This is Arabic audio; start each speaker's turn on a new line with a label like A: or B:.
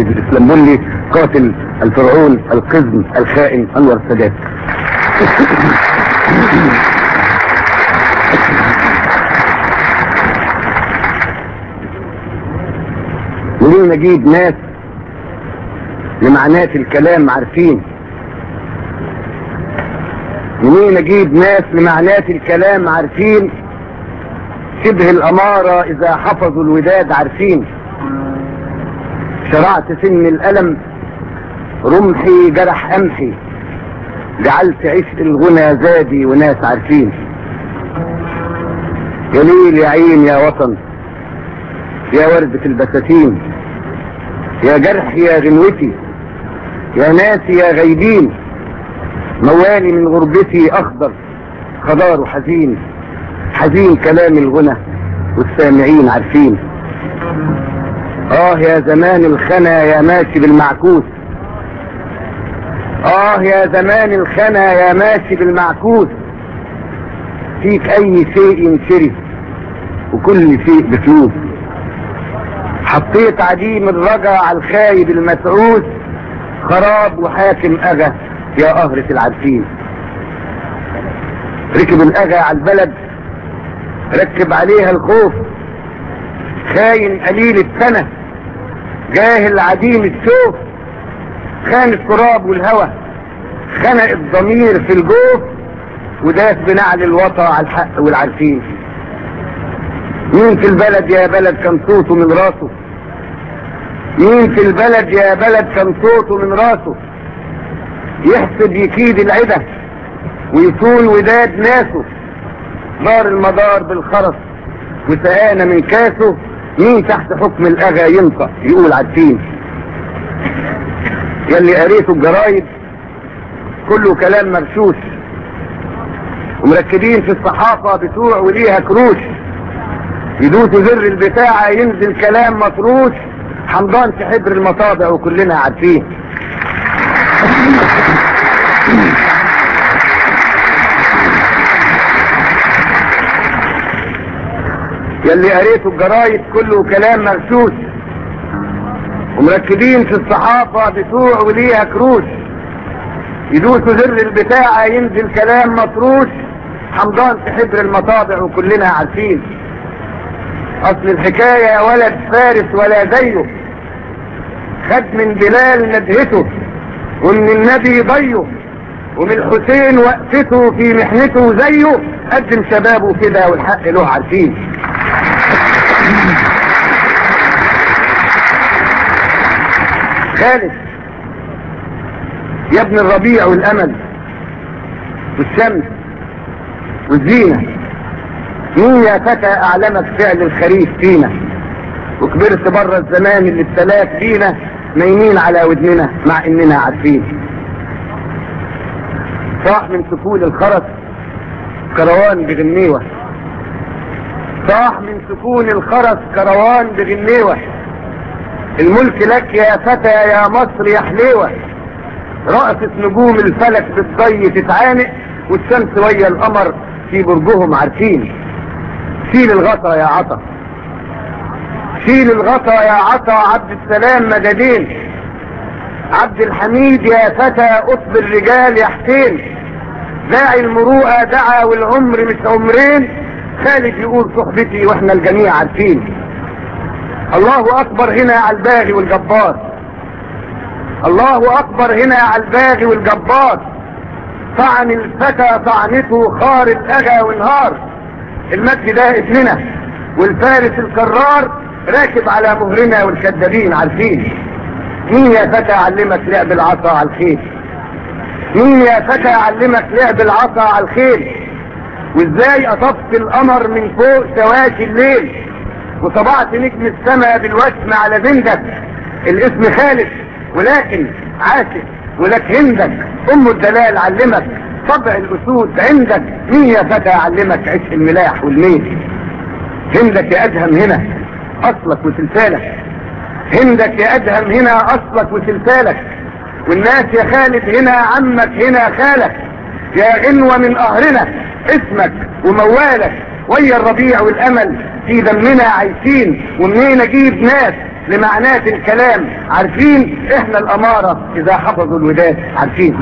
A: الاسلامبولي قاتل الفرعون القزم الخائن أنور السادات. منين نجيب ناس لمعنات الكلام عارفين؟ منين أجيب ناس لمعنات الكلام عارفين؟ شبه الأمارة إذا حفظوا الوداد عارفين. شرعت سن الألم رمحي جرح أمحي. جعلت عشق الغنى زادي وناس عارفين. يا ليل يا عين يا وطن يا وردة البساتين يا جرح يا غنوتي يا ناسي يا غيبين. موالي من غربتي أخضر خضار حزين حزين كلام الغنى والسامعين عارفين. آه يا زمان الخنا يا ماشي بالمعكوس. آه يا زمان الخنا يا ماشي بالمعكوس. فيك أي شيء ينشري وكل شيء بفلوس حطيت عديم الرجا على الخايب المسعوس خراب وحاكم أغا يا قهرة العارفين ركب الأغا على البلد ركب عليها الخوف. خاين قليل السنة. جاهل عديم الشوف خان التراب والهوى خنق الضمير في الجوف وداس بنعل الوطى على الحق والعارفين. مين في البلد يا بلد كان صوته من راسه؟ مين في البلد يا بلد كان صوته من راسه؟ يحسب يكيد العدة ويصون وداد ناسه. نار المدار بالخرس وسقانا من كاسه. مين تحت حكم الأغا ينطق يقول عارفين يلي قريته الجرايد كله كلام مرشوش ومركبين في الصحافة بتوع وليها كروش. يدوسوا زر البتاعة ينزل كلام مطروش حمضان في حبر المطابع وكلنا عارفين. يلي قريته الجرايد كله كلام مرشوش ومركبين في الصحافة بتوع وليها كروش يدوسوا زر البتاعة ينزل كلام مطروش حمضان في حبر المطابع وكلنا عارفين. أصل الحكاية ولد فارس ولا زيه. خد من بلال ندهته ومن النبي ضيه. ومن الحسين وقفته في محنته زيه قدم شبابه كده والحق له عارفين. خالد. يا ابن الربيع والأمل والشمس والزينة. مين يا فتى أعلمك فعل الخريف فينا؟ وكبرت بره الزمان اللي ابتلاك فينا نايمين على ودننا مع إننا عارفين. صاح من سكون الخرس كروان بغنيوة. صاح من سكون الخرس كروان بغنيوة. الملك لك يا فتى يا مصر يا حليوة. رأسة نجوم الفلك بالضي تتعانق والشمس ويا القمر في برجهم عارفين. شيل الغطا يا عطا. شيل الغطا يا عطا عبد السلام مددين. عبد الحميد يا فتى قطب الرجال يا حسين. داعي المروءة دعا والعمر مش عمرين. خالد يقول صحبتي وإحنا الجميع عارفين. الله أكبر هنا على الباغي والجبار. الله أكبر هنا على الباغي والجبار. طعن الفتى طعنته خار الاغى ونهار. المجد ده اسمنا. والفارس الكرار راكب على مهرنا والكذابين عارفين. مين يا فتى علمك لعب العصا على الخيل مين يا فتى علمك لعب العصا على الخيل وإزاي اطفت القمر من فوق سواشي الليل؟ وطبعت نجم السماء بالوسم على بندك الاسم خالد ولكن عاشق ولك هندك. أم الدلال علمك. طبع الأسود عندك. مين يا فتى علمك عشق الملاح والميل؟ هندك يا أدهم هنا أصلك وسلسالك. هندك يا أدهم هنا أصلك وسلسالك. والناس يا خالد هنا عمك هنا خالك. يا غنوة من قهرنا اسمك وموالك ويا الربيع والأمل في دمنا عايشين ومنين أجيب ناس لمعنات الكلام؟ عارفين إحنا الأمارة إذا حفظوا الوداد عارفين.